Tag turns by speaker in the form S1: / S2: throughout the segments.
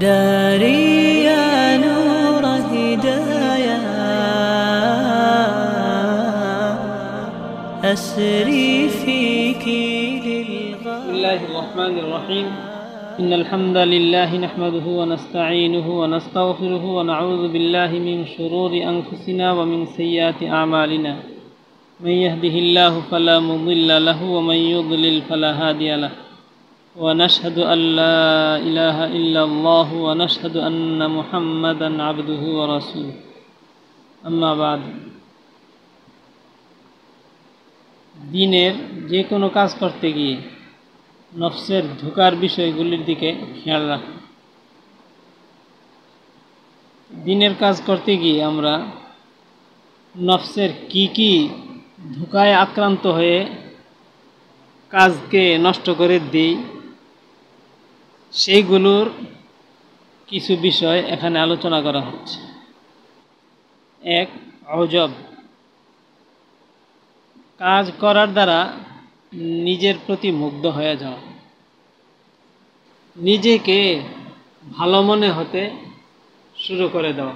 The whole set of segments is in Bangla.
S1: داري يا نور هدايا أسري فيك للغاية
S2: بسم الله الرحمن الرحيم إن الحمد لله نحمده ونستعينه ونستغفره ونعوذ بالله من شرور أنفسنا ومن سيئات أعمالنا من يهده الله فلا مضل له ومن يضلل فلا هادي له ونشهد أن لا إله إلا الله ونشهد أن محمدا عبده ورسوله أما بعد দিনের যে কোনো কাজ করতে গিয়ে নফসের ধোকার বিষয়গুলির দিকে খেয়াল রাখা দিনের কাজ করতে গিয়ে আমরা নফসের কি কি ধোকায় আক্রান্ত হয়ে কাজকে নষ্ট করে দিই সেইগুলোর কিছু বিষয় এখানে আলোচনা করা হচ্ছে। এক অজব কাজ করার দ্বারা নিজের প্রতি মুগ্ধ হয়ে যাওয়া। নিজেকে ভালো মনে হতে শুরু করে দেওয়া।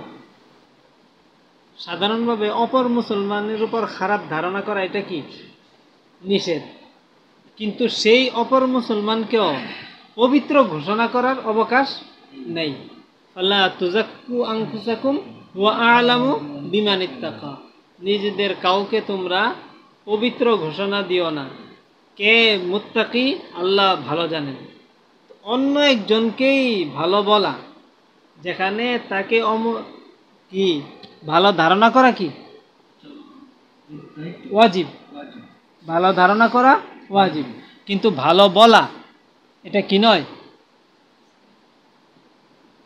S2: সাধারণভাবে অপর মুসলমানের উপর খারাপ ধারণা করা এটা কি? নিষেধ। কিন্তু সেই অপর মুসলমানকেও পবিত্র ঘোষণা করার অবকাশ নেই। আল্লাহ তুজাক্কু আংফুসাকুম ওয়া আলামু বিমানিত্তাকা নিজেদের কাউকে তোমরা পবিত্র ঘোষণা দিও না। কে মুত্তাকি, আল্লাহ ভালো জানেন। অন্য একজনকেই ভালো বলা। যেখানে তাকে অম কি? ভালো ধারণা করা কি? ওয়াজিব। ভালো ধারণা করা ওয়াজিব। কিন্তু ভালো বলা এটা কি নয়?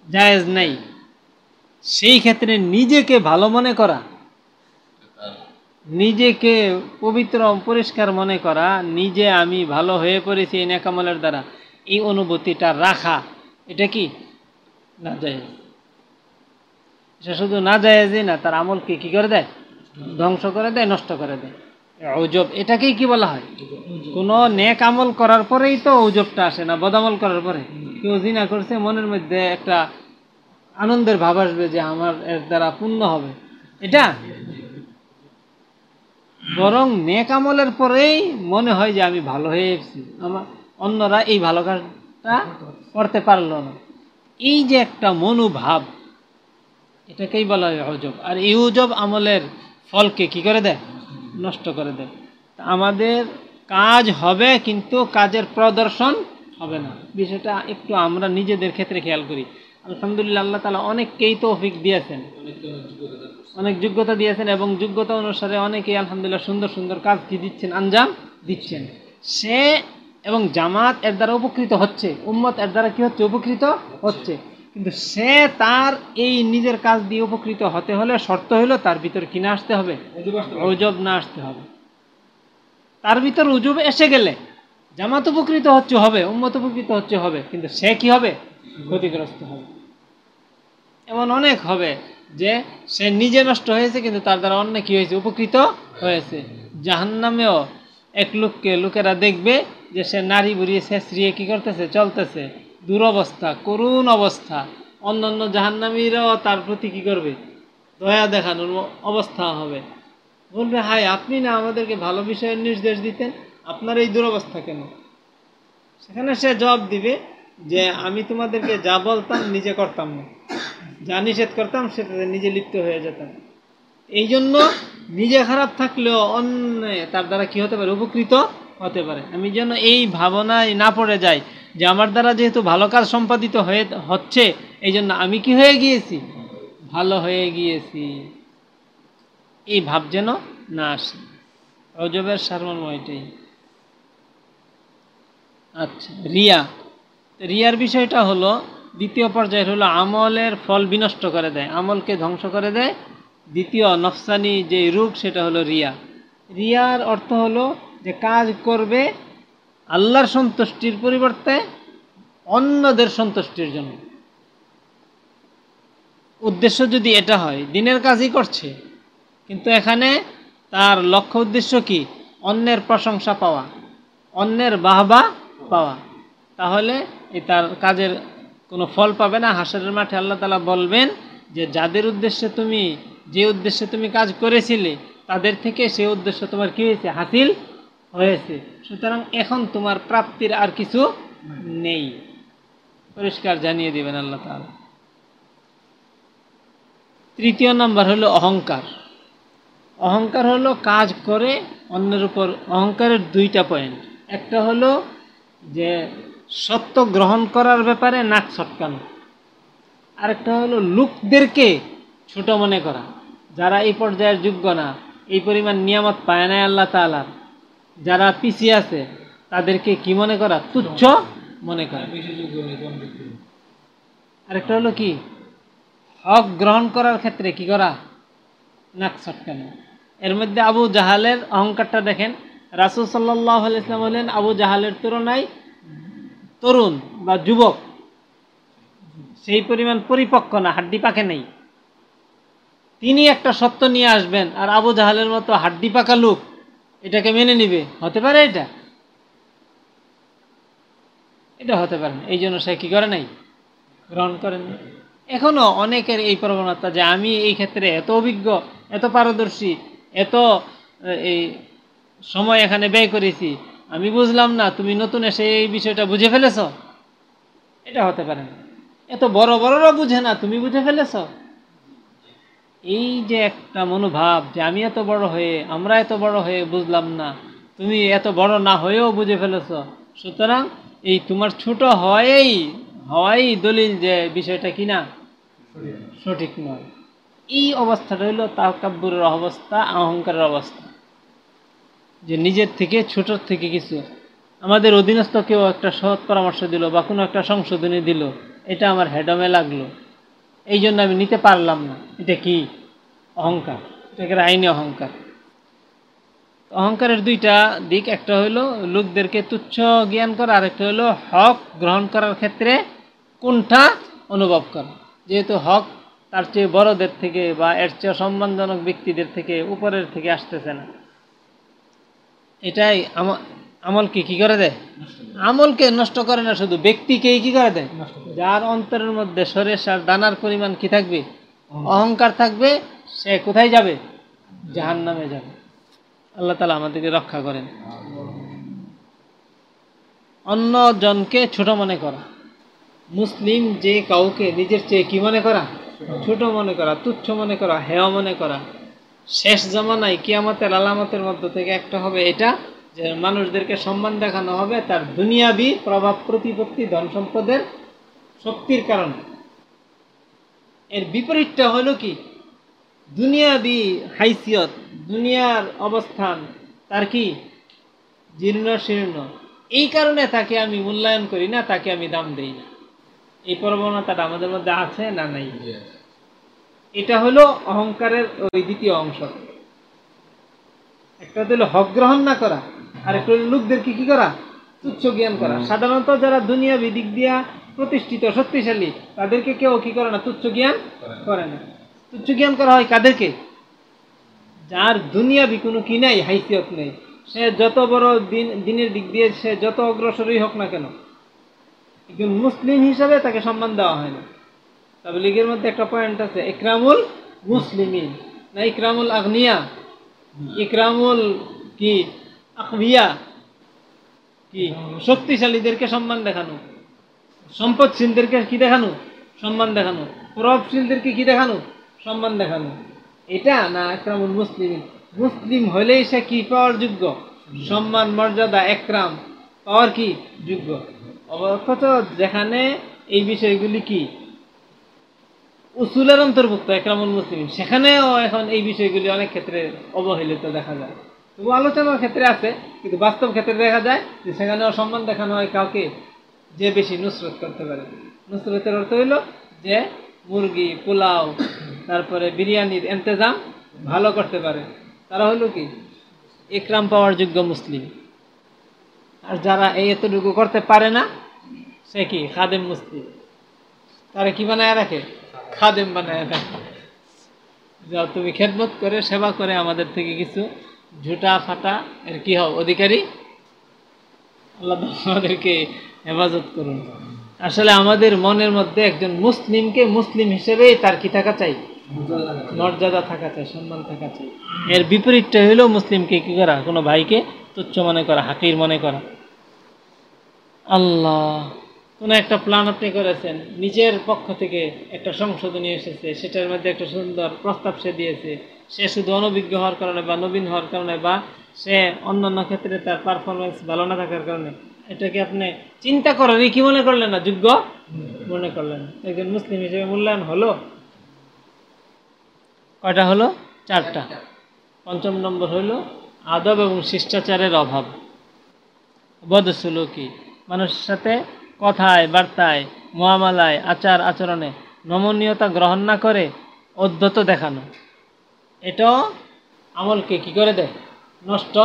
S2: জায়েজ নেই। সেই ক্ষেত্রে নিজেকে ভালো মনে করা, নিজেকে পবিত্র পরিষ্কার মনে করা, নিজে আমি ভালো হয়ে পড়েছি এই নেকামলের দ্বারা, এই অনুভূতিটা রাখা, এটা কি? না যায় এটা শুধু না যায় যে না, তার আমলকে কি করে দেয়? ধ্বংস করে দেয়, নষ্ট করে দেয়। ঔজব এটাকেই কি বলা হয়? কোনো নেক আমল করার পরেই তো ঔজবটা আসে না বদামল করার পরে। কেউ জিনা করছে, মনের মধ্যে একটা আনন্দের ভাব আসবে যে আমার এর দ্বারা পূর্ণ হবে। এটা? বরং নেক আমলের পরেই মনে হয় যে আমি ভালো হয়ে এসেছি। আমার অন্যরা এই ভালো কাজটা করতে পারল না। এই যে একটা মনোভাব, এটাকেই বলা হয় অজব আর এই অজব আমলের ফলকে কি করে দেয়? নষ্ট করে দেয়। আমাদের কাজ হবে কিন্তু কাজের প্রদর্শন হবে না। বিষয়টা একটু আমরা নিজেদের ক্ষেত্রে খেয়াল করি। আলহামদুলিল্লাহ আল্লাহ তালা অনেককেই তৌফিক দিয়েছেন। অনেক যোগ্যতা দিয়েছেন এবং যোগ্যতা অনুসারে অনেকেই আলহামদুলিল্লাহ সুন্দর সুন্দর কাজ কি দিচ্ছেন, আঞ্জাম দিচ্ছেন। সে এবং জামাত এর দ্বারা উপকৃত হচ্ছে। উম্মত এর দ্বারা কি হচ্ছে? উপকৃত হচ্ছে। কিন্তু সে তার এই নিজের কাজ দিয়ে উপকৃত হতে হলে শর্ত হলো তার ভিতর কি না আসতে হবে? অজব না আসতে হবে। তার ভিতর উজুব এসে গেলে জামাত উপকৃত হচ্ছে হবে উম্মত উপকৃত হচ্ছে হবে কিন্তু সে কি হবে? ক্ষতিগ্রস্ত হবে। এমন অনেক হবে যে সে নিজে নষ্ট হয়েছে কিন্তু তার দ্বারা অন্য কি হয়েছে? উপকৃত হয়েছে। জাহান্নামেও এক লোককে লোকেরা দেখবে যে সে নারী বুড়িয়ে শেষরিয়ে কী করতেছে? চলতেছে। দুরবস্থা, করুণ অবস্থা। অন্য অন্য জাহান্নামীরাও তার প্রতি কী করবে? দয়া দেখানোর অবস্থা হবে। বলবে হাই আপনি না আমাদেরকে ভালো বিষয়ের নির্দেশ দিতেন? আপনার এই দুরবস্থা কেন? সেখানে সে জবাব দিবে যে, আমি তোমাদেরকে যা বলতাম নিজে করতাম না। যা নিষেধ করতাম সেটাতে নিজে লিপ্ত হয়ে যেতাম। এই জন্য নিজে খারাপ থাকলেও অন্য তার দ্বারা কি হতে পারে? উপকৃত হতে পারে। আমি যেন এই ভাবনায় না পড়ে যাই। যে আমার দ্বারা যেহেতু ভালো কাজ সম্পাদিত হয়ে হচ্ছে এই জন্য আমি কি হয়ে গিয়েছি? ভালো হয়ে গিয়েছি। এই ভাব যেন না আসে। অজবের সারমর্ম এটাই আচ্ছা রিয়া। রিয়ার বিষয়টা হলো, দ্বিতীয় পর্যায়ের হলো, আমলের ফল বিনষ্ট করে দেয়, আমলকে ধ্বংস করে দেয়। দ্বিতীয়, নফসানি যে রূপ, সেটা হলো রিয়া। রিয়ার অর্থ হলো যে কাজ করবে আল্লাহর সন্তুষ্টির পরিবর্তে অন্যদের সন্তুষ্টির জন্য। উদ্দেশ্য যদি এটা হয়, দিনের কাজই করছে, কিন্তু এখানে তার লক্ষ্য উদ্দেশ্য কি? অন্যের প্রশংসা পাওয়া, অন্যের বাহবা পাওয়া। তাহলে এই তার কাজের কোনো ফল পাবে না। হাসরের মাঠে আল্লাহ তালা বলবেন যে, যাদের উদ্দেশ্যে তুমি, যে উদ্দেশ্যে তুমি কাজ করেছিলে, তাদের থেকে সে উদ্দেশ্য তোমার কী হয়েছে? হাসিল হয়েছে। সুতরাং এখন তোমার প্রাপ্তির আর কিছু নেই। পরিষ্কার জানিয়ে দিবেন আল্লাহ তাআলা। তৃতীয় নাম্বার হলো অহংকার। অহংকার হলো কাজ করে অন্যের উপর, অহংকারের দুইটা পয়েন্ট। একটা হলো যে সত্য গ্রহণ করার ব্যাপারে নাক ছটকানো। আরেকটা হলো লোকদেরকে ছোট মনে করা। যারা এই পর্যায়ের যোগ্য না, এই পরিমাণ নিয়ামত পায় না আল্লাহ তালার যারা পিছিয়ে আছে, তাদেরকে কি মনে করা? তুচ্ছ মনে করা। আরেকটা হলো কি? হক গ্রহণ করার ক্ষেত্রে কি করা? নাক ছটকানো। এর মধ্যে আবু জাহালের অহংকারটা দেখেন। রাসুল সাল্লাহ ইসলাম হলেন আবু জাহালের তুলনায় তরুণ বা যুবক সেই পরিমাণ পরিপক্ক না, হাড্ডি পাকে নেই। তিনি একটা সত্য নিয়ে আসবেন, আর আবু জাহালের মতো হাড্ডি পাকা লোক এটাকে মেনে নিবে। হতে পারে এটা? এটা হতে পারে এই জন্য সে কি করে নাই? গ্রহণ করেন এখনও অনেকের এই প্রবণতা যে আমি এই ক্ষেত্রে এত অভিজ্ঞ, এত পারদর্শী, এত এই সময় এখানে ব্যয় করেছি, আমি বুঝলাম না, তুমি নতুন এসে এই বিষয়টা বুঝে ফেলেছ? এটা হতে পারে না। এত বড় বড়রা বুঝে না, তুমি বুঝে ফেলেছ? এই যে একটা মনোভাব যে আমি এত বড় হয়ে, আমরা এত বড় হয়ে বুঝলাম না, তুমি এত বড় না হয়েও বুঝে ফেলেছ। সুতরাং এই তোমার ছোট হয়েই হওয়াই দলিল যে বিষয়টা কি না সঠিক নয়। এই অবস্থাটা হইল তাকাব্বুরের অবস্থা অহংকারের অবস্থা। যে নিজের থেকে, ছোটোর থেকে কিছু। আমাদের অধীনস্থ কেউ একটা সৎ পরামর্শ দিল বা কোনো একটা সংশোধনী দিল। এটা আমার হেডমে লাগল। এই জন্য আমি নিতে পারলাম না। এটা কি? অহংকার। এটাকে আইনি অহংকার। অহংকারের দুইটা দিক, একটা হলো লোকদেরকে তুচ্ছ জ্ঞান করা আর একটা হলো হক গ্রহণ করার ক্ষেত্রে কোনটা অনুভব করা। যেহেতু হক তার চেয়ে বড়দের থেকে বা এর চেয়ে সম্মানজনক ব্যক্তিদের থেকে, উপরের থেকে আসতেছে না। এটাই আমলকে কি করে দেয়? আমলকে নষ্ট করে না শুধু ব্যক্তিকেই কি করে দেয়? যার অন্তরের মধ্যে সরেসার দানার পরিমাণ কি থাকবে? অহংকার থাকবে সে কোথায় যাবে? জাহান নামে যাবে। আল্লাহ তালা আমাদেরকে রক্ষা করেন। অন্য জনকে ছোট মনে করা। মুসলিম যে কাউকে নিজের চেয়ে কি মনে করা? ছোট মনে করা তুচ্ছ মনে করা হেয় মনে করা। শেষ জমানায় কিয়ামতের আলামতের মধ্য থেকে একটা হবে এটা। যে মানুষদেরকে সম্মান দেখানো হবে তার দুনিয়াবি প্রভাব প্রতিপত্তি ধন সম্পদের শক্তির কারণে। এর বিপরীতটা হলো কি? দুনিয়াবি হাইসিয়ত দুনিয়ার অবস্থান তার কি? জীর্ণ শীর্ণ। এই কারণে তাকে আমি মূল্যায়ন করি না তাকে আমি দাম দেই না। এই প্রবণতাটা আমাদের মধ্যে আছে না নাই? এটা হলো অহংকারের ওই দ্বিতীয় অংশ। একটা হলো হক গ্রহণ না করা। আর একটা লোকদেরকে কি করা? তুচ্ছ জ্ঞান করা। সাধারণত যারা দুনিয়া দিক দিয়া প্রতিষ্ঠিত শক্তিশালী তাদেরকে কেউ কি করে না? তুচ্ছ জ্ঞান করে না। তুচ্ছ জ্ঞান করা হয় কাদেরকে? যার দুনিয়াবি কোনো কি নাই হাইসিয়ত নেই। সে যত বড় দিন দিনের দিক দিয়ে সে যত অগ্রসরই হোক না কেন একজন মুসলিম হিসাবে তাকে সম্মান দেওয়া হয় না। তবে লীগের মধ্যে একটা পয়েন্ট আছে ইকরামুল মুসলিমিন। না ইকরামুল আগনিয়া? ইকরামুল কি? আকবিয়া। কি? শক্তিশালীদেরকে সম্মান দেখানো। সম্পদশীলদেরকে কি দেখানো? সম্মান দেখানো। প্রভাবশীলদেরকে কি দেখানো? সম্মান দেখানো। এটা না একরামুল মুসলিম? মুসলিম হলেই সে কি পাওয়ার যোগ্য? সম্মান, মর্যাদা, একরাম। পাওয়ার কি? যোগ্য। অথচ যেখানে এই বিষয়গুলি কি? উসুলের অন্তর্ভুক্ত একরামুল মুসলিম। সেখানেও এখন এই বিষয়গুলি অনেক ক্ষেত্রে অবহেলিত দেখা যায়। তবু আলোচনার ক্ষেত্রে আছে, কিন্তু বাস্তব ক্ষেত্রে দেখা যায় যে সেখানেও সম্মান দেখানো হয় কাউকে যে বেশি নুসরত করতে পারে। নুসরতের অর্থ হইল যে মুরগি, পোলাও, তারপরে বিরিয়ানির এন্তেজাম ভালো করতে পারে। তারা হলো কি? একরাম পাওয়ার যোগ্য মুসলিম। আর যারা এই এতটুকু করতে পারে না, সে কি? খাদেম মুসলিম। তারা কি বানায় রাখে? খাদেম বানায় রাখে। যাও, তুমি খেদমত করে, সেবা করে আমাদের থেকে কিছু ঝুটা ফাটা, এর কি হও অধিকারী? আল্লাহ আমাদেরকে হেফাজত করুন। আসলে আমাদের মনের মধ্যে একজন মুসলিমকে মুসলিম হিসেবেই তার কি থাকা চাই? মর্যাদা থাকা চাই, সম্মান থাকা চাই। এর বিপরীতটা হইল মুসলিমকে কি করা? কোনো ভাইকে তুচ্ছ মনে করা, হাকির মনে করা। আল্লাহ, কোনো একটা প্ল্যান আপনি করেছেন, নিজের পক্ষ থেকে একটা সংশোধনী এসেছে, সেটার মধ্যে একটা সুন্দর প্রস্তাব সে দিয়েছে। সে শুধু অনভিজ্ঞ হওয়ার কারণে বা নবীন হওয়ার কারণে বা সে অন্যান্য ক্ষেত্রে তার পারফরমেন্স ভালো না থাকার কারণে, এটাকে আপনি চিন্তা করারই কি মনে করলেন না? যোগ্য? মনে করলেন একজন মুসলিম হিসেবে মূল্যায়ন হলো? কয়টা হলো? চারটা। পঞ্চম নম্বর হলো আদব এবং শিষ্টাচারের অভাব। বদসুলুকি। মানুষের সাথে কথায়, বার্তায় মহামালায় আচার আচরণে নমনীয়তা গ্রহণ না করে অধ্যত দেখানো। এটাও আমলকে কি করে দেয়? নষ্ট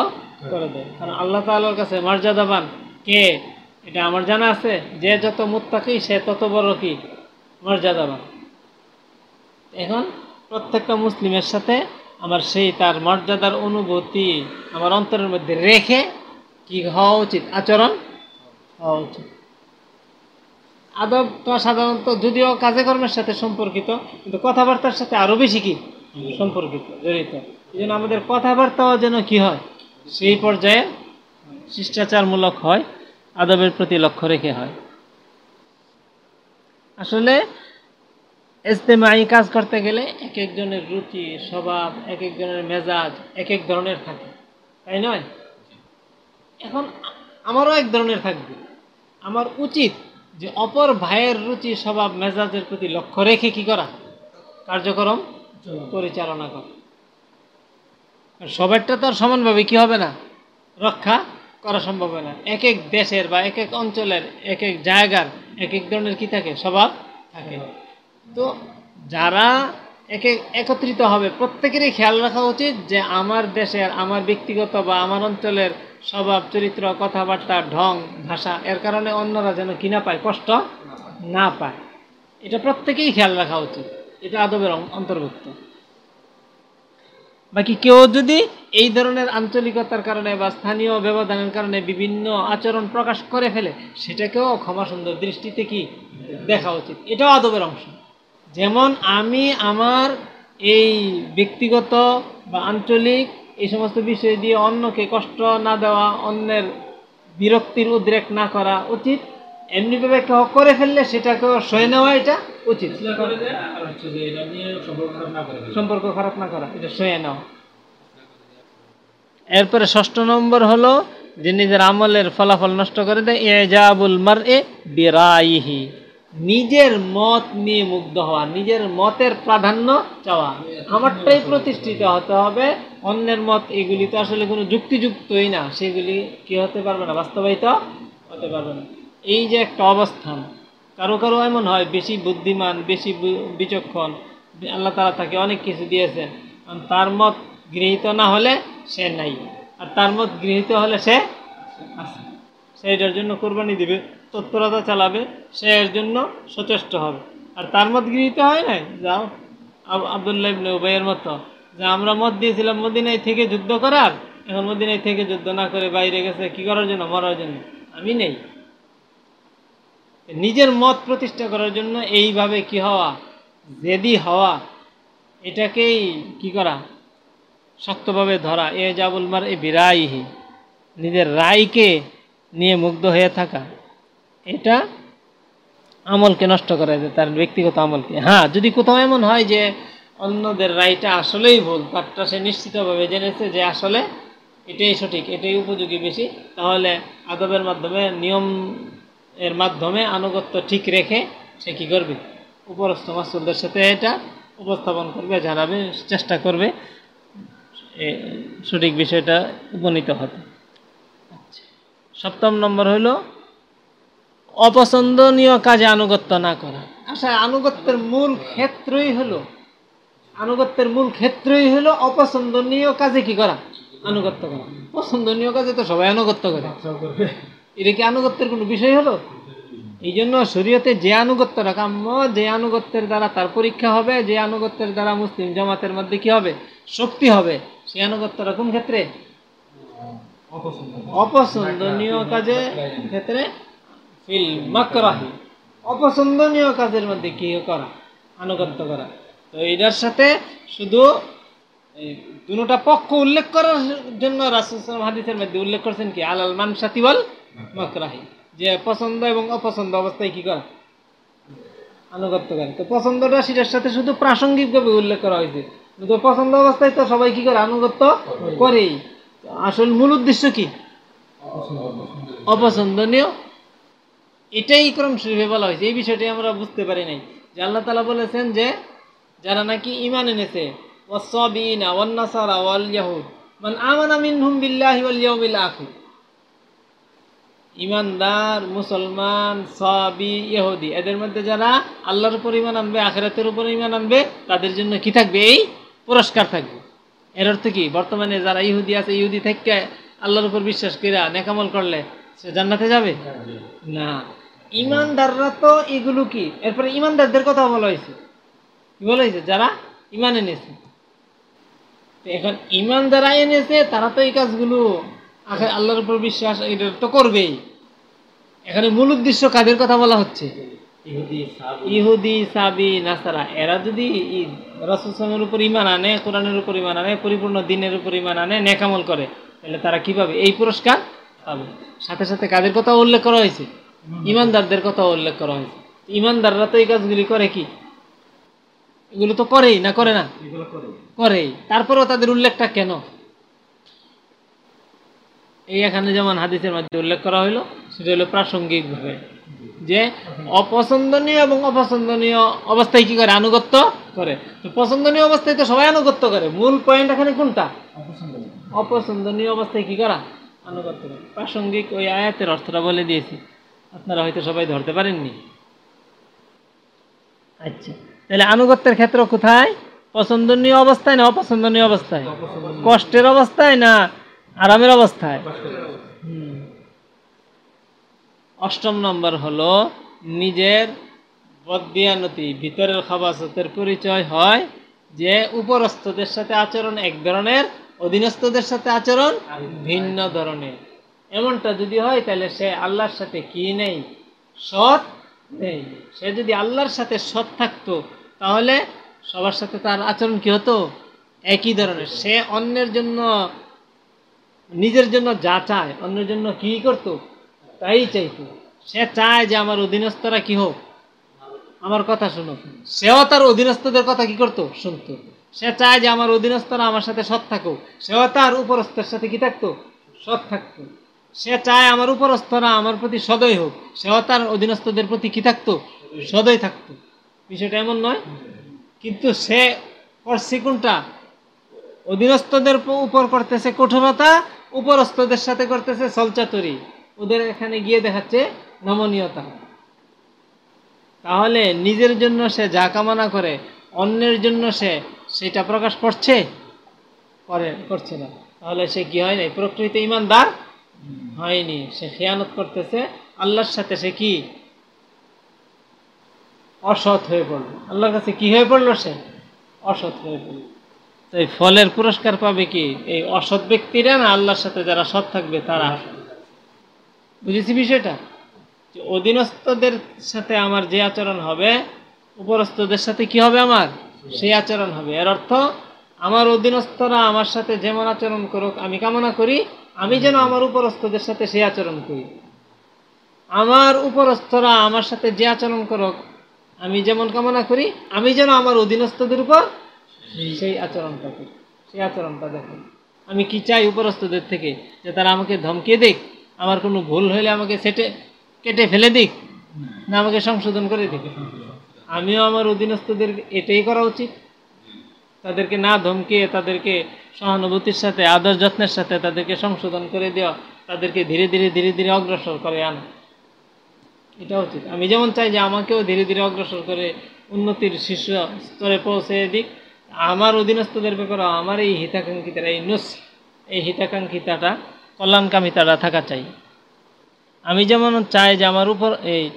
S2: করে দেয়। কারণ আল্লাহ তাআলার কাছে মর্যাদাবান কে? এটা আমার জানা আছে। যে যত মুত্তাকি সে তত বড় কি? মর্যাদাবান। এখন প্রত্যেকটা মুসলিমের সাথে আমার সেই তার মর্যাদার অনুভূতি আমার অন্তরের মধ্যে রেখে কি হওয়া উচিত? আচরণ হওয়া উচিত। আদব আদবটা সাধারণত যদিও কাজে কর্মের সাথে সম্পর্কিত কিন্তু কথাবার্তার সাথে আরও বেশি কি? সম্পর্কিত, জড়িত। এই জন্য আমাদের কথাবার্তাও যেন কি হয়, সেই পর্যায়ে শিষ্টাচারমূলক হয়, আদবের প্রতি লক্ষ্য রেখে হয়। আসলে ইজতেমাই কাজ করতে গেলে এক একজনের রুচি, স্বভাব, এক একজনের মেজাজ, এক এক ধরনের থাকে। তাই নয়? এখন আমারও এক ধরনের থাকবে। আমার উচিত যে অপর ভাইয়ের রুচি, স্বভাব, মেজাজের প্রতি লক্ষ্য রেখে কি করা? কার্যক্রম পরিচালনা করে। আর সবারটা তো আর সমানভাবে কি হবে না? রক্ষা করা সম্ভব হয় না। এক এক দেশের বা এক এক অঞ্চলের এক এক জায়গার এক এক ধরনের কি থাকে? স্বভাব থাকে। তো যারা এক এক একত্রিত হবে, প্রত্যেকেরই খেয়াল রাখা উচিত যে আমার দেশের, আমার ব্যক্তিগত বা আমার অঞ্চলের স্বভাব, চরিত্র, কথাবার্তা, ঢং, ভাষা, এর কারণে অন্যরা যেন কি না পায়, কষ্ট না পায়। এটা প্রত্যেকেই খেয়াল রাখা উচিত। এটা আদবের অন্তর্ভুক্ত। বাকি কেউ যদি এই ধরনের আঞ্চলিকতার কারণে বা স্থানীয় ব্যবধানের কারণে বিভিন্ন আচরণ প্রকাশ করে ফেলে, সেটাকেও ক্ষমা সুন্দর দৃষ্টিতে কি দেখা উচিত? এটাও আদবের অংশ। যেমন আমি আমার এই ব্যক্তিগত বা আঞ্চলিক এই সমস্ত বিষয় দিয়ে অন্যকে কষ্ট না দেওয়া, অন্যের বিরক্তির উদ্রেক না করা উচিত। এমনিভাবে কেউ করে ফেললে সেটাকেও সয়ে নেওয়া এটা উচিত। সম্পর্ক খারাপ না করা এটা সয়ে নাও এরপরে ষষ্ঠ নম্বর হলো যে নিজের আমলের ফলাফল নষ্ট করে দেয় এজাবুল মার এ বিরাইহি। নিজের মত নিয়ে মুগ্ধ হওয়া নিজের মতের প্রাধান্য চাওয়া। আমারটাই প্রতিষ্ঠিত হতে হবে অন্যের মত এগুলি তো আসলে কোনো যুক্তিযুক্তই না সেগুলি কি হতে পারবে না বাস্তবায়িত হতে পারবে না। এই যে একটা অবস্থান, কারও কারও এমন হয়, বেশি বুদ্ধিমান, বেশি বিচক্ষণ আল্লাহ তালা তাকে অনেক কিছু দিয়েছেন। তার মত গৃহীত না হলে সে নাই, আর তার মত গৃহীত হলে সে আছে। সে এটার জন্য কোরবানি দিবে, তৎপরতা চালাবে, সে এর জন্য সচেষ্ট হবে। আর তার মত গৃহীত হয় নাই? যাও, আব- আবদুল্লাহ ইবনে উবাইয়ের মতো। যে আমরা মত দিয়েছিলাম মদিনায় থেকে যুদ্ধ করার, এখন মদিনায় থেকে যুদ্ধ না করে বাইরে গেছে, কি করার জন্য? মরার জন্য। আমি নেই। নিজের মত প্রতিষ্ঠা করার জন্য এইভাবে কি হওয়া, জেদি হওয়া, এটাকেই কি করা? শক্তভাবে ধরা। এ জাবুল মার এ বিরাইহি। নিজের রায়কে নিয়ে মুগ্ধ হয়ে থাকা। এটা আমলকে নষ্ট করে দেয় তার ব্যক্তিগত আমলকে। হ্যাঁ যদি কোথাও এমন হয় যে অন্যদের রায়টা আসলেই ভুল তারটা সে নিশ্চিতভাবে জেনেছে যে আসলে এটাই সঠিক, এটাই উপযোগী বেশি, তাহলে আদবের মাধ্যমে নিয়ম এর মাধ্যমে আনুগত্য ঠিক রেখে সে কী করবে? উপরস্থ মাসুলদের সাথে এটা উপস্থাপন করবে, জানাবে, চেষ্টা করবে সঠিক বিষয়টা উপনীত হতে আচ্ছা। সপ্তম নম্বর হলো অপছন্দনীয় কাজে আনুগত্য না করা। আচ্ছা আনুগত্যের মূল ক্ষেত্রই হলো আনুগত্যের মূল ক্ষেত্রই হলো অপছন্দনীয় কাজে কি করা? আনুগত্য করা। পছন্দনীয় কাজে তো সবাই আনুগত্য করে। এটা কি আনুগত্যের কোনো বিষয় হলো? এই জন্য শরীয়তে যে আনুগত্যটা কাম্য, যে আনুগত্যের দ্বারা তার পরীক্ষা হবে, যে আনুগত্যের দ্বারা মুসলিম জামাতের মধ্যে কি হবে? শক্তি হবে। সেই আনুগত্যটা কোন ক্ষেত্রে? অপছন্দনীয় কাজে ক্ষেত্রে অপছন্দনীয় কাজের মধ্যে কি করা? আনুগত্য করা। তো এটার সাথে শুধু এই দুটা পক্ষ উল্লেখ করার জন্য রাসুল হাদিসের মধ্যে উল্লেখ করছেন কি? আলাল মান সাতিবল মকরাহি। যে পছন্দ এবং অপছন্দ অবস্থায় কি করা? আনুগত্য করে তো পছন্দটা সাথে শুধু প্রাসঙ্গিকভাবে উল্লেখ করা হয়েছে। কিন্তু পছন্দ অবস্থায় তো সবাই কি করে? আনুগত্য করেই। আসল মূল উদ্দেশ্য কি? অপছন্দনীয়। এটাই ক্রম শরীফে বলা হয়েছে। এই বিষয়টি আমরা বুঝতে পারি নাই। যে আল্লাহ তালা বলেছেন যে, যারা নাকি ইমান এনেছে ওয়াসবিনা ওয়ান্নাসারা ওয়াল ইয়াহুদ, মান আমানা মিনহুম বিল্লাহি ওয়াল ইয়াউমিল আখির। ইমানদার, মুসলমান, সাবি, ইহুদি, এদের মধ্যে যারা আল্লাহর উপর ইমান আনবে, আখেরাতের উপর ইমান আনবে, তাদের জন্য কি থাকবে? এই পুরস্কার থাকবে। এর অর্থ কি? বর্তমানে যারা ইহুদি আছে, ইহুদি থেকে আল্লাহর উপর বিশ্বাস করে নেকামল করলে সে জান্নাতে যাবে? না। ইমানদাররা তো এগুলো কি? এরপরে ইমানদারদের কথা বলা হয়েছে। কি বলা হয়েছে? যারা ইমান এনেছে। এখন ইমান যারা এনেছে, তারা তো এই কাজগুলো আখের আল্লাহর উপর বিশ্বাস এটা তো করবেই। এখানে মূল উদ্দেশ্য কাদের কথা বলা হচ্ছে? ইহুদি সাবি। নাসারা। এরা যদি রসুলের উপর ইমান আনে কোরআনের উপর ইমান আনে পরিপূর্ণ দিনের উপর ইমান আনে নেকামল করে তাহলে তারা কীভাবে? এই পুরস্কার পাবে। সাথে সাথে কাদের কথা উল্লেখ করা হয়েছে? ইমানদারদের কথা উল্লেখ করা হয়েছে। ইমানদাররা তো এই কাজগুলি করে কি? এগুলো তো করেই না করে না? করেই। তারপরেও তাদের উল্লেখটা কেন? এই এখানে যেমন হাদিসের মধ্যে উল্লেখ করা হইল সেটা হলো প্রাসঙ্গিকভাবে। যে অপছন্দনীয় এবং অপছন্দনীয় অবস্থায় কি করে? আনুগত্য করে। তো পছন্দনীয় অবস্থায় তো সবাই আনুগত্য করে। মূল পয়েন্ট এখানে কোনটা? অপছন্দনীয়। অবস্থায় কি করা? আনুগত্য করে। প্রাসঙ্গিক ওই আয়াতের অর্থটা বলে দিয়েছি। আপনারা হয়তো সবাই ধরতে পারেননি। আচ্ছা। তাহলে আনুগত্যের ক্ষেত্র কোথায়? পছন্দনীয় অবস্থায় না অপছন্দনীয় অবস্থায়? কষ্টের অবস্থায় না আরামের অবস্থায়। অষ্টম নম্বর হলো, নিজের বদিয়ানতি ভিতরের খাবাসতের পরিচয় হয় যে উপরস্থদের সাথে আচরণ এক ধরনের, অধীনস্থদের সাথে আচরণ ভিন্ন ধরনের। এমনটা যদি হয়, তাহলে সে আল্লাহর সাথে কি নেই? সৎ নেই। সে যদি আল্লাহর সাথে সৎ থাকতো, তাহলে সবার সাথে তার আচরণ কি হতো? একই ধরনের। সে অন্যের জন্য নিজের জন্য যা চায়, অন্যের জন্য কি করতো, তাই চাইতো। সে চায় যে আমার অধীনস্থরা কি হোক। আমার কথা শুনুক। সেও তার অধীনস্থদের কথা কি করতো? শুনতো। সে চায় যে আমার অধীনস্থরা আমার সাথে সৎ থাকুক। সেও তার উপরস্থের সাথে কি থাকতো? সৎ থাকতো। সে চায় আমার উপরস্থরা আমার প্রতি সদয় হোক। সেও তার অধীনস্থদের প্রতি কি থাকতো? সদয় থাকতো। বিষয়টা এমন নয়। কিন্তু সে করছে কোনটা অধীনস্থদের উপর করতেছে কঠোরতা উপরস্থদের সাথে করতেছে সলচাতুরি। ওদের এখানে গিয়ে দেখাচ্ছে নমনীয়তা। তাহলে নিজের জন্য সে যা কামনা করে, অন্যের জন্য সে সেটা প্রকাশ করছে? করে, করছে না। তাহলে সে কি হয় নাই? প্রকৃত ইমানদার হয়নি। সে খেয়ানত করতেছে, আল্লাহর সাথে সে কি? অসৎ হয়ে পড়ল। আল্লাহর কাছে কি হয়ে পড়ল সে? অসৎ হয়ে পড়ল। তো এই ফলের পুরস্কার পাবে কি? এই অসৎ ব্যক্তিরা না আল্লাহর সাথে যারা সৎ থাকবে তারা? বুঝেছি বিষয়টা? যে অধীনস্থদের সাথে আমার যে আচরণ হবে, উপরস্থদের সাথে কি হবে আমার? সেই আচরণ হবে। এর অর্থ, আমার অধীনস্থরা আমার সাথে যেমন আচরণ করুক, আমি কামনা করি, আমি যেন আমার উপরস্থদের সাথে সেই আচরণ করি। আমার উপরস্থরা আমার সাথে যে আচরণ করুক, আমি যেমন কামনা করি, আমি যেন আমার অধীনস্থদের উপর সেই আচরণটা করি সেই আচরণটা দেখুন আমি কি চাই উপরস্থদের থেকে যে তারা আমাকে ধমকিয়ে দিক? আমার কোনো ভুল হইলে আমাকে সেটে, কেটে ফেলে দিক? না, আমাকে সংশোধন করে দিক? আমিও আমার অধীনস্থদের এটাই করা উচিত। তাদেরকে না ধমকিয়ে, তাদেরকে সহানুভূতির সাথে, আদর যত্নের সাথে তাদেরকে সংশোধন করে দেওয়া, তাদেরকে ধীরে ধীরে ধীরে ধীরে অগ্রসর করে আনা। এটা উচিত। আমি যেমন চাই যে আমাকেও ধীরে ধীরে অগ্রসর করে উন্নতির শীর্ষ স্তরে পৌঁছে দিক। আমার অধীনস্থদের ব্যাপারে আমার এই হিতাকাঙ্ক্ষিতাটা এই নুস, এই হিতাকাঙ্ক্ষিতাটা, কল্যাণকামিতাটা থাকা চাই। আমি যেমন চাই যে আমার উপর এই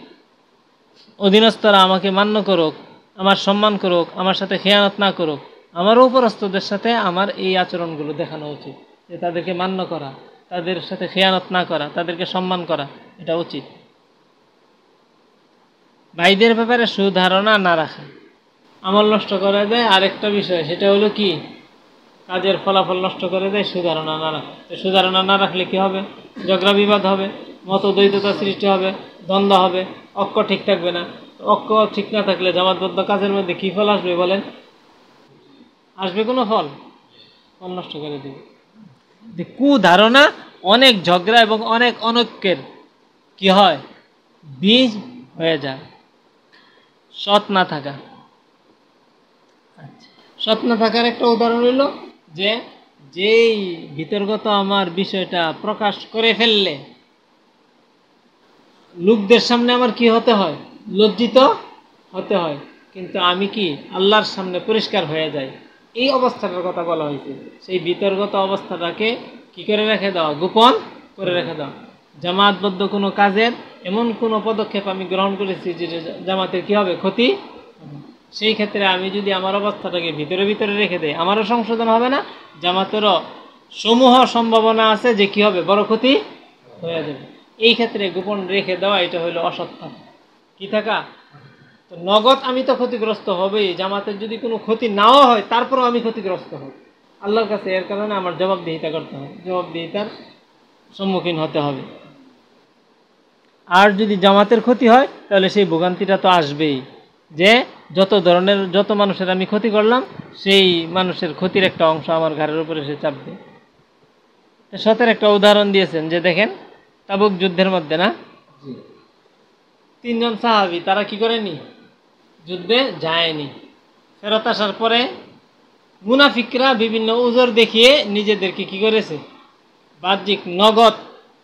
S2: অধীনস্থরা আমাকে মান্য করুক, আমার সম্মান করুক, আমার সাথে খেয়ানত না করুক, আমার উপরস্থদের সাথে আমার এই আচরণগুলো দেখানো উচিত। যে তাদেরকে মান্য করা, তাদের সাথে খেয়ানত না করা, তাদেরকে সম্মান করা, এটা উচিত। ভাইদের ব্যাপারে সুধারণা না রাখা। আমল নষ্ট করে দেয় আরেকটা বিষয়, সেটা হলো কি? কাজের ফলাফল নষ্ট করে দেয় সুধারণা না রাখা সুধারণা না রাখলে কি হবে? ঝগড়া বিবাদ হবে, মতদ্বৈততা সৃষ্টি হবে, দ্বন্দ্ব হবে, অক্ষ ঠিক থাকবে না। অক্ষ ঠিক না থাকলে জামাতবদ্ধ কাজের মধ্যে কী ফল আসবে বলেন? আসবে কোনো ফল? ফল নষ্ট করে দেবে। কুধারণা অনেক ঝগড়া এবং অনেক অনৈক্যের, কি হয়? বীজ হয়ে যায়। সৎ না থাকা। আচ্ছা সৎ না থাকার একটা উদাহরণ হইল যে, যেই ভিতরগত আমার বিষয়টা প্রকাশ করে ফেললে, লোকদের সামনে আমার কি হতে হয়? লজ্জিত হতে হয়। কিন্তু আমি কি আল্লাহর সামনে পরিষ্কার হয়ে যাই? এই অবস্থাটার কথা বলা হয়েছে। সেই বিতর্গত অবস্থাটাকে কি করে রেখে দেওয়া? গোপন করে রেখে দেওয়া। জামাতবদ্ধ কোনো কাজের এমন কোনো পদক্ষেপ আমি গ্রহণ করেছি যে জামাতের কি হবে? ক্ষতি সেই ক্ষেত্রে আমি যদি আমার অবস্থাটাকে ভিতরে ভিতরে রেখে দেই, আমারও সংশোধন হবে না, জামাতেরও সমূহ সম্ভাবনা আছে যে কি হবে, বড় ক্ষতি হয়ে যাবে। এই ক্ষেত্রে গোপন রেখে দেওয়া এটা হলো থাকা কি থাকা? তো নগদ আমি তো ক্ষতিগ্রস্ত হবেই, জামাতের যদি কোনো ক্ষতি নাও হয়, তারপরেও আমি ক্ষতিগ্রস্ত হব। আল্লাহর কাছে এর কারণে আমার জবাবদিহিতা করতে হবে, জবাবদিহিতার সম্মুখীন হতে হবে। আর যদি জামাতের ক্ষতি হয়, তাহলে সেই ভোগান্তিটা তো আসবেই, যে যত ধরনের যত মানুষের আমি ক্ষতি করলাম সেই মানুষের ক্ষতির একটা অংশ আমার ঘরের উপরে এসে চাপবে। সতের একটা উদাহরণ দিয়েছেন যে দেখেন তাবুক যুদ্ধের মধ্যে না? তিনজন সাহাবি তারা কি করেনি? যুদ্ধে যায়নি। ফেরত আসার পরে মুনাফিকরা বিভিন্ন উজোর দেখিয়ে নিজেদেরকে কি করেছে? বাহ্যিক নগদ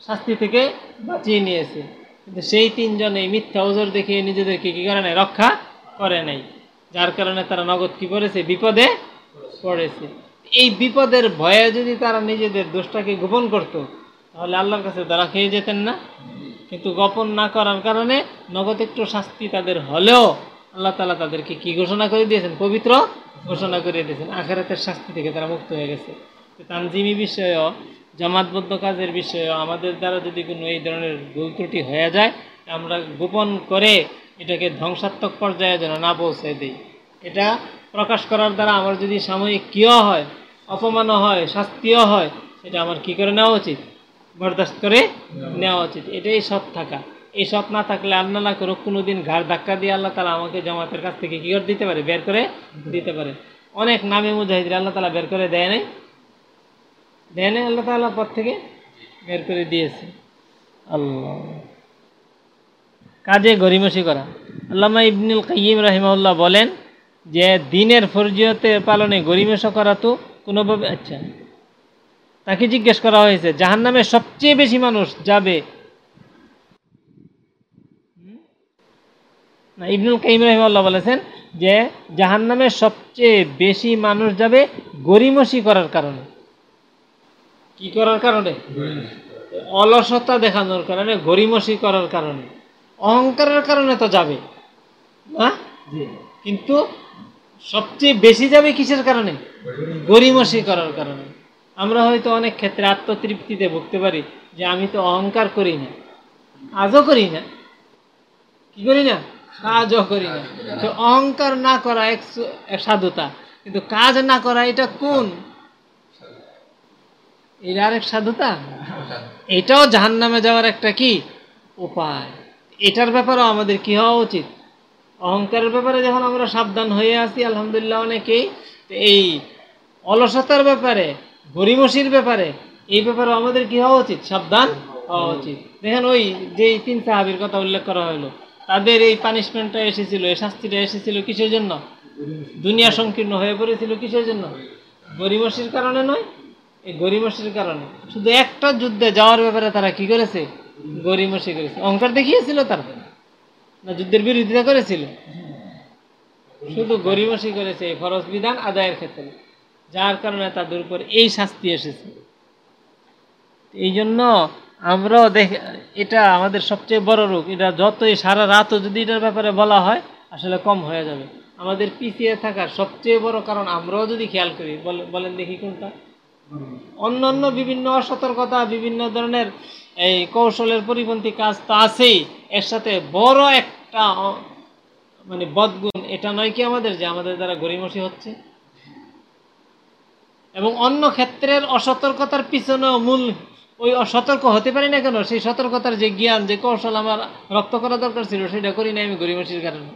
S2: শাস্তি থেকে বাঁচিয়ে নিয়েছে। কিন্তু সেই তিনজন এই মিথ্যা উজোর দেখিয়ে নিজেদেরকে কি করে নাই? রক্ষা করে নাই। যার কারণে তারা নগদ কি করেছে? বিপদে পড়েছে। এই বিপদের ভয়ে যদি তারা নিজেদের দোষটাকে গোপন করত, তাহলে আল্লাহর কাছে তারা খেয়ে যেতেন না। কিন্তু গোপন না করার কারণে নগদ একটু শাস্তি তাদের হলেও আল্লাহ তালা তাদেরকে কি ঘোষণা করে দিয়েছেন? পবিত্র ঘোষণা করে দিয়েছেন। আখেরাতের শাস্তি থেকে তারা মুক্ত হয়ে গেছে। তানজিমি বিষয়েও, জামাতবদ্ধ কাজের বিষয়েও আমাদের দ্বারা যদি কোনো এই ধরনের ভুল ত্রুটি হয়ে যায়, আমরা গোপন করে এটাকে ধ্বংসাত্মক পর্যায়ে যেন না পৌঁছে দিই। এটা প্রকাশ করার দ্বারা আমার যদি সাময়িক কিয় হয়, অপমানও হয়, শাস্তিও হয়, সেটা আমার কি করে নেওয়া উচিত? বরদাস্ত করে নেওয়া উচিত। এটাই সৎ থাকা। এই সৎ না থাকলে আল্লাহ না করুক কোনো দিন ঘাড় ধাক্কা দিয়ে আল্লাহ তালা আমাকে জামাতের কাছ থেকে কী করে দিতে পারে? বের করে দিতে পারে। অনেক নামে মুজাহিদের আল্লাহ তালা বের করে দেয় নাই। দেয় নাই আল্লাহ তালা পর থেকে বের করে দিয়েছে। আল্লাহ। কাজে গরিমসি করা। আল্লামা ইবনুল কাইম রহিমাউল্লাহ বলেন যে, দিনের ফরজিয়তে পালনে গরিমসা করা তো কোনোভাবে আচ্ছা। তাকে জিজ্ঞেস করা হয়েছে জাহান নামে সবচেয়ে বেশি মানুষ যাবে? না, ইবনুল কাইম রহিমাল্লাহ বলেছেন যে জাহান নামে সবচেয়ে বেশি মানুষ যাবে গরিমসি করার কারণে। কি করার কারণে? অলসতা দেখানোর কারণে, গরিমসি করার কারণে। অহংকারের কারণে তো যাবে। না কিন্তু সবচেয়ে বেশি যাবে কিসের কারণে? গরিমসি করার কারণে। আমরা হয়তো অনেক ক্ষেত্রে আত্মতৃপ্তিতে ভুগতে পারি যে আমি তো অহংকার করি না। আজও করি না। কি করি না? কাজও করি না। তো অহংকার না করা এক সাধুতা। কিন্তু কাজ না করা এটা কোন? এটা আরেক সাধুতা? এটাও জাহান নামে যাওয়ার একটা কি? উপায়। এটার ব্যাপারেও আমাদের কি হওয়া উচিত? অহংকারের ব্যাপারে যখন আমরা সাবধান হয়ে আছি, আলহামদুলিল্লাহ অনেকেই এই অলসতার ব্যাপারে গরিমসির ব্যাপারে, এই ব্যাপারে আমাদের কি হওয়া উচিত? সাবধান হওয়া উচিত। দেখেন ওই যে তিন সাহাবির কথা উল্লেখ করা হলো, তাদের এই পানিশমেন্টটা এসেছিল, এই শাস্তিটা এসেছিল কিসের জন্য? দুনিয়া সংকীর্ণ হয়ে পড়েছিল কিসের জন্য? গরিমসির কারণে নয়, এই গরিমসির কারণে। শুধু একটা যুদ্ধে যাওয়ার ব্যাপারে তারা কি করেছে? গরিমসি করেছে। অহংকার দেখিয়েছিল তারা। না, যুদ্ধের বিরোধিতা করেছিল। শুধু গরিমসি করেছে এই ফরজ বিধান আদায়ের ক্ষেত্রে। যার কারণে তাদের উপর এই শাস্তি এসেছে। এই জন্য আমরাও দেখ, এটা আমাদের সবচেয়ে বড় রোগ। এটা যতই সারা রাতও যদি এটার ব্যাপারে বলা হয়, আসলে কম হয়ে যাবে। আমাদের পিছিয়ে থাকার সবচেয়ে বড় কারণ আমরাও যদি খেয়াল করি বলেন দেখি কোনটা। অন্য অন্য বিভিন্ন অসতর্কতা, বিভিন্ন ধরনের এই কৌশলের পরিপন্থী কাজ তো আছেই। এর সাথে বড় একটা মানে বদগুণ, এটা নয় কি আমাদের যে আমাদের দ্বারা গরিমসি হচ্ছে? এবং অন্য ক্ষেত্রের অসতর্কতার পিছনেও মূল, ওই অসতর্ক হতে পারি না কেন? সেই সতর্কতার যে জ্ঞান, যে কৌশল আমার রপ্ত করা দরকার ছিল, সেটা করি না আমি গরিমসির কারণে।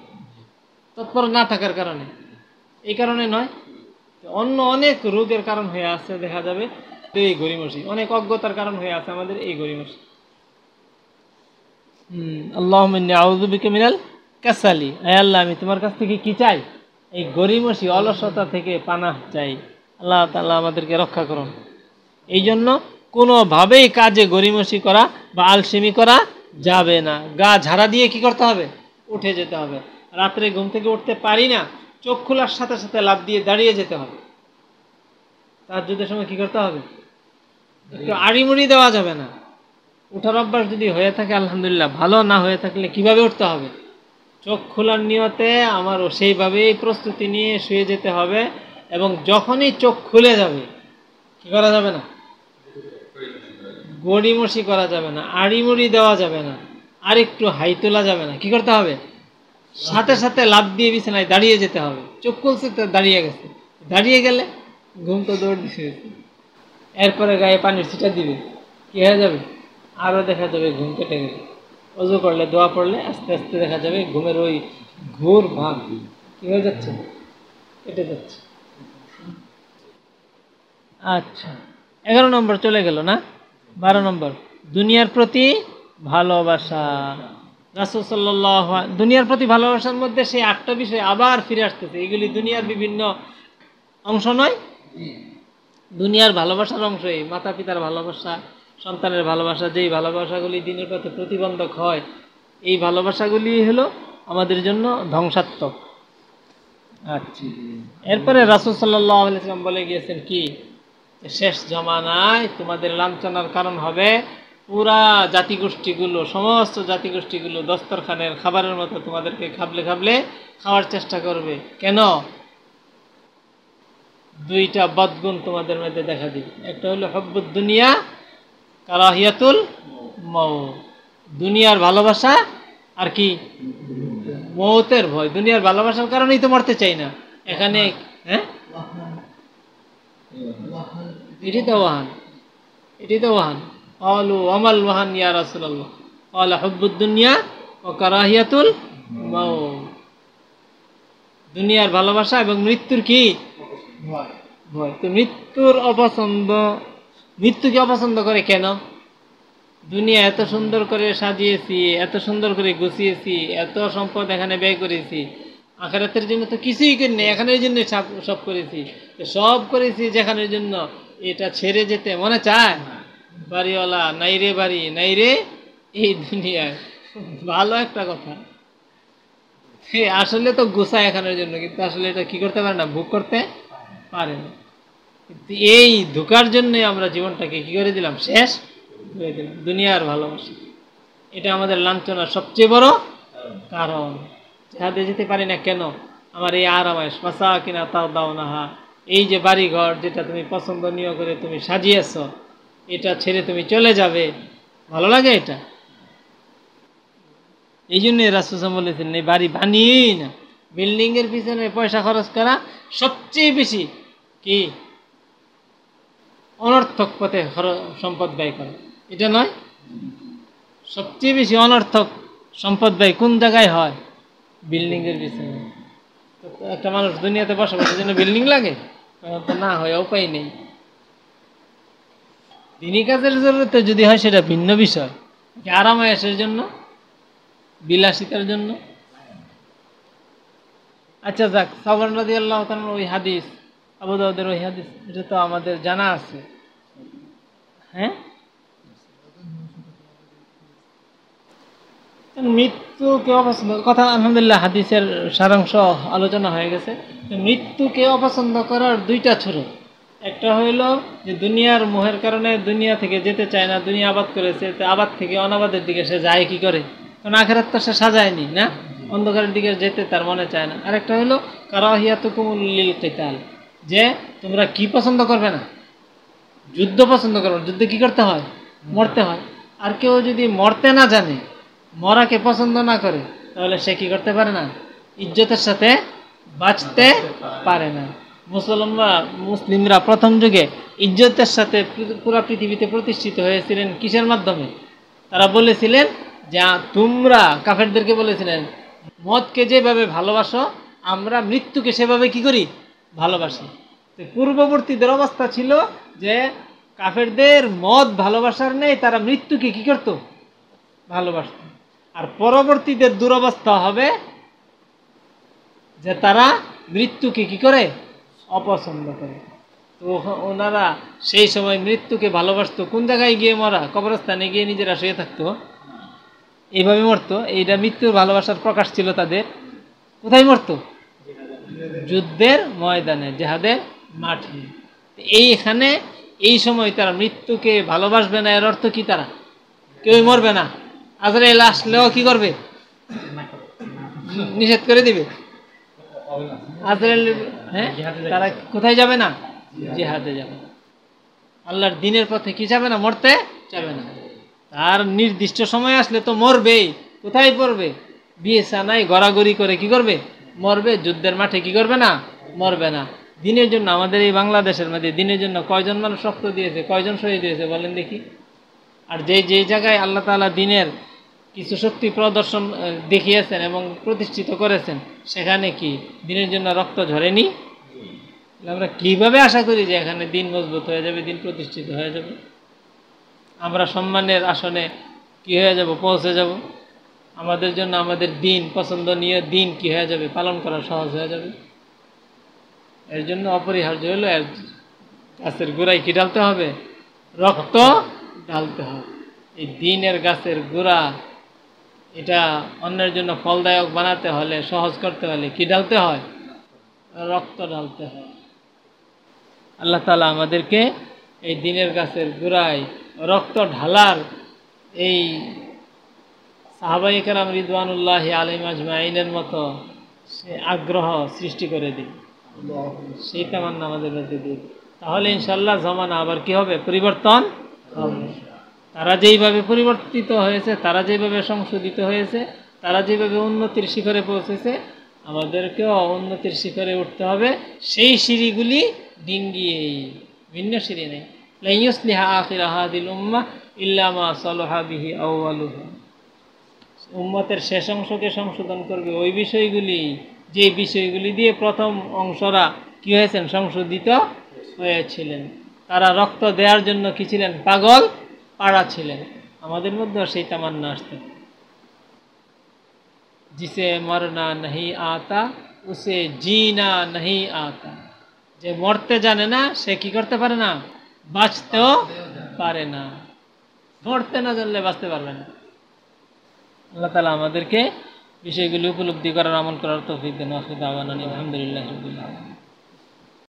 S2: তৎপর না থাকার কারণে। এই কারণে নয়। অন্য অনেক রোগের কারণ হয়ে আছে, দেখা যাবে। এই গরিমসি অনেক অজ্ঞতার কারণ হয়ে আছে আমাদের এই গরিমসি আল্লাহ কাসালি। আল্লাহ, আমি তোমার কাছ থেকে কি চাই? এই গরিমসি অলসতা থেকে পানা চাই। আল্লাহ তাল্লাহ আমাদেরকে রক্ষা করুন। এই জন্য কোনোভাবেই কাজে গরিমসি করা বা আলসেমি করা যাবে না। গা ঝাড়া দিয়ে কি করতে হবে? উঠে যেতে হবে। রাত্রে ঘুম থেকে উঠতে পারি না, চোখ খোলার সাথে সাথে লাভ দিয়ে দাঁড়িয়ে যেতে হবে। তার যুদ্ধের সময় কি করতে হবে? একটু আড়িমুড়ি দেওয়া যাবে না। উঠার অভ্যাস যদি হয়ে থাকে, আলহামদুলিল্লাহ, ভালো না হয়ে থাকলে কীভাবে উঠতে হবে? চোখ খোলার নিয়তে আমারও সেইভাবেই প্রস্তুতি নিয়ে শুয়ে যেতে হবে এবং যখনই চোখ খুলে যাবে, কি করা যাবে না? গড়িমসি করা যাবে না, আড়িমুড়ি দেওয়া যাবে না আর একটু হাই তোলা যাবে না, কি করতে হবে? সাথে সাথে লাভ দিয়ে বিছানায় দাঁড়িয়ে যেতে হবে। চোখ খুলছে তো দাঁড়িয়ে গেছে। দাঁড়িয়ে গেলে ঘুম তো দৌড় দিছে। এরপরে গায়ে পানির ছিটা দিবে। কি হয়ে যাবে? আরও দেখা যাবে ঘুম কেটে গেলে অজু করলে দোয়া পড়লে আস্তে আস্তে দেখা যাবে ঘুমের ওই ঘোর ভাগ কী হয়ে যাচ্ছে? কেটে যাচ্ছে। আচ্ছা এগারো নম্বর চলে গেল না? বারো নম্বর। দুনিয়ার প্রতি ভালোবাসা। রাসুল সাল্লাহ দুনিয়ার প্রতি ভালোবাসার মধ্যে সেই আটটা বিষয় আবার ফিরে আসতেছে। এগুলি দুনিয়ার বিভিন্ন অংশ নয়? দুনিয়ার ভালোবাসার অংশই মাতা পিতার ভালোবাসা সন্তানের ভালোবাসা যেই ভালোবাসাগুলি দিনের পথে প্রতিবন্ধক হয় এই ভালোবাসাগুলি হলো আমাদের জন্য ধ্বংসাত্মক। আচ্ছা। এরপরে রাসুল সাল্লাহ আলাইসালাম বলে গিয়েছেন কি? শেষ জমানায় তোমাদের লাঞ্ছনার কারণ হবে পুরা জাতিগোষ্ঠীগুলো সমস্ত জাতিগোষ্ঠীগুলো দস্তরখানের খাবারের মতো তোমাদেরকে খাবলে খাবলে খাওয়ার চেষ্টা করবে। কেন? দুইটা বদগুণ তোমাদের মধ্যে দেখা দিবে। একটা হলো হব্বুদ দুনিয়া, কারাহিয়াতুল মৌ দুনিয়ার ভালোবাসা আর কি? মৌতের ভয়। দুনিয়ার ভালোবাসার কারণেই তো মরতে চাই না। এখানে হ্যাঁ? এটি তো ওয়াহান। এটি তো ওয়াহান। অলু অমাল ওয়াহান ইয়া রাসুল্লাহ অল হব্বুদ্দুনিয়া ও কারাহিয়াতুল মৌ দুনিয়ার ভালোবাসা এবং মৃত্যুর কি? ভয় তো মৃত্যুর অপছন্দ, মৃত্যুকে অপছন্দ করে কেন? দুনিয়া এত সুন্দর করে সাজিয়েছি, এত সুন্দর করে গুছিয়েছি, এত সম্পদ এখানে ব্যয় করেছি। আখারাতের জন্য তো কিছুই করিনি এখানের জন্য সব করেছি। সব করেছি যেখানের জন্য। এটা ছেড়ে যেতে মনে চায়? বাড়িওয়ালা, নাই রে বাড়ি, নাই রে এই দুনিয়ায়। ভালো একটা কথা। আসলে তো গুছায় এখানের জন্য, কিন্তু আসলে এটা কি করতে পারে না? ভোগ করতে? পারে কিন্তু এই ধোকার জন্যই আমরা জীবনটাকে কি করে দিলাম? শেষ করে দিলাম। দুনিয়ার ভালোবাসা। এটা আমাদের লাঞ্ছনার সবচেয়ে বড় কারণ। যাহাতে যেতে পারি না কেন, আমার এই আরামায় পাশা কিনা তাও দাও না হা। এই যে বাড়িঘর যেটা তুমি পছন্দনীয় করে তুমি সাজিয়েছ, এটা ছেড়ে তুমি চলে যাবে। ভালো লাগে এটা? এই জন্য রাসুসাম বলেছেন, এই বাড়ি বানিয়েই না বিল্ডিংয়ের পিছনে পয়সা খরচ করা সবচেয়ে বেশি কি? অনর্থক পথে সম্পদ ব্যয় করা। এটা নয়। সবচেয়ে বেশি অনর্থক সম্পদ ব্যয় কোন জায়গায় হয়? বিল্ডিংয়ের পিছনে। একটা মানুষ দুনিয়াতে বসবাসের জন্য বিল্ডিং লাগে? না হয়, উপায় নেই। দিনী কাজের জন্য যদি হয়, সেটা ভিন্ন বিষয়। আরামায়াসের জন্য, বিলাসিতার জন্য। আচ্ছা যাক সাবর নদী আল্লাহ ওই হাদিস আবুদাউদের ওই হাদিস, এটা তো আমাদের জানা আছে। হ্যাঁ? মৃত্যুকে অপছন্দ, কথা আলহামদুলিল্লাহ হাদিসের সারাংশ আলোচনা হয়ে গেছে। মৃত্যুকে অপছন্দ করার দুইটা ছোট। একটা হইল যে দুনিয়ার মোহের কারণে দুনিয়া থেকে যেতে চায় না, দুনিয়া আবাদ করেছে আবাদ থেকে অনাবাদের দিকে সে যায় কি করে? কারণ আখেরাত তো সে সাজায়নি, না? অন্ধকারের দিকে যেতে তার মনে চায় না। আরেকটা হলো কারাহিয়াতুকুমুল্লিল কেতাল। যে তোমরা কি পছন্দ করবে না? যুদ্ধ পছন্দ করবে যুদ্ধে কি করতে হয়? মরতে হয়। আর কেউ যদি মরতে না জানে, মরাকে পছন্দ না করে, তাহলে সে কি করতে পারে না? ইজ্জতের সাথে বাঁচতে পারে না। মুসলমানরা মুসলিমরা প্রথম যুগে ইজ্জতের সাথে পুরা পৃথিবীতে প্রতিষ্ঠিত হয়েছিলেন কিসের মাধ্যমে? তারা বলেছিলেন যে তোমরা কাফেরদেরকে বলেছিলেন মদকে যেভাবে ভালোবাসো, আমরা মৃত্যুকে সেভাবে কি করি? ভালোবাসি। পূর্ববর্তীদের অবস্থা ছিল যে কাফেরদের মদ ভালোবাসার নেই, তারা মৃত্যুকে কি করতো? ভালোবাসত। আর পরবর্তীদের দুরবস্থা হবে যে তারা মৃত্যুকে কি করে? অপছন্দ করে। তো ওনারা সেই সময় মৃত্যুকে ভালোবাসতো। কোন জায়গায় গিয়ে মরা কবরস্থানে গিয়ে নিজেরা শুয়ে থাকতো? এইভাবে মরতো? এইটা মৃত্যুর ভালোবাসার প্রকাশ ছিল তাদের। কোথায় মরতো? যুদ্ধের ময়দানে, জেহাদের মাঠে। এইখানে, এই সময় তারা মৃত্যুকে ভালোবাসবে না, এর অর্থ কি তারা? কেউই মরবে না। আজরাইল আসলেও কি করবে? নিষেধ করে দিবে। হ্যাঁ? তারা কোথায় যাবে না? জিহাদে যাবে। আল্লাহর দিনের পথে কি যাবে না? মরতে যাবে না। তার নির্দিষ্ট সময় আসলে তো মরবেই। কোথায় পড়বে? বিয়ে সানাই গড়াগড়ি করে কি করবে? মরবে। যুদ্ধের মাঠে কি করবে না? মরবে না। দিনের জন্য আমাদের এই বাংলাদেশের মধ্যে দিনের জন্য কয়জন মানুষ রক্ত দিয়েছে? কয়জন শহীদ হয়েছে বলেন দেখি। আর যে যে জায়গায় আল্লাহ তাআলা দিনের কিছু শক্তি প্রদর্শন দেখিয়েছেন এবং প্রতিষ্ঠিত করেছেন, সেখানে কি দিনের জন্য রক্ত ঝরেনি? আমরা কীভাবে আশা করি যে এখানে দিন মজবুত হয়ে যাবে, দিন প্রতিষ্ঠিত হয়ে যাবে? আমরা সম্মানের আসনে কি হয়ে যাব, পৌঁছে যাব। আমাদের জন্য আমাদের দিন, পছন্দনীয় দিন কি হয়ে যাবে, পালন করা সহজ হয়ে যাবে। এর জন্য অপরিহার্য হলো গাছের গোড়ায় কি ঢালতে হবে? রক্ত ঢালতে হবে। এই দিনের গাছের গোড়া, এটা অন্যের জন্য ফলদায়ক বানাতে হলে, সহজ করতে হলে কি ঢালতে হয়? রক্ত ঢালতে হয়। আল্লাহ তালা আমাদেরকে এই দিনের গাছের গোড়ায় রক্ত ঢালার এই সাহাবাই কালাম রিদওয়ানুল্লাহ আলিম আজমাইনের মতো সে আগ্রহ সৃষ্টি করে দিই। সেই তামান্না আমাদের মধ্যে দিই। তাহলে ইনশাল্লাহ জমানা আবার কি হবে? পরিবর্তন হবে। তারা যেইভাবে পরিবর্তিত হয়েছে, তারা যেভাবে সংশোধিত হয়েছে, তারা যেভাবে উন্নতির শিখরে পৌঁছেছে, আমাদেরকেও উন্নতির শিখরে উঠতে হবে। সেই সিঁড়িগুলি ডিঙ্গিয়েই, ভিন্ন সিঁড়ি নেই। لن يصلح آخر هذه الأمة إلا ما صلح به أولها. উম্মতের শেষ অংশকে সংশোধন করবে। ওই বিষয়গুলি, যে বিষয়গুলি দিয়ে প্রথম অংশরা কী হয়েছেন? সংশোধিত হয়েছিলেন। তারা রক্ত দেওয়ার জন্য কী ছিলেন? পাগল, পাড়া ছিলেন। আমাদের মধ্যেও সেই তামান্না আসতে জিসে মরনা নাহি আতা, উসে জিনা নাহি আতা। যে মরতে জানে না, সে কি করতে পারে না? বাঁচতেও পারে না। ধরতে না জানলে বাঁচতে পারবে না। আল্লাহ তালা আমাদেরকে বিষয়গুলি উপলব্ধি করার আমল করার তৌফিক দেন। আলহামদুলিল্লাহ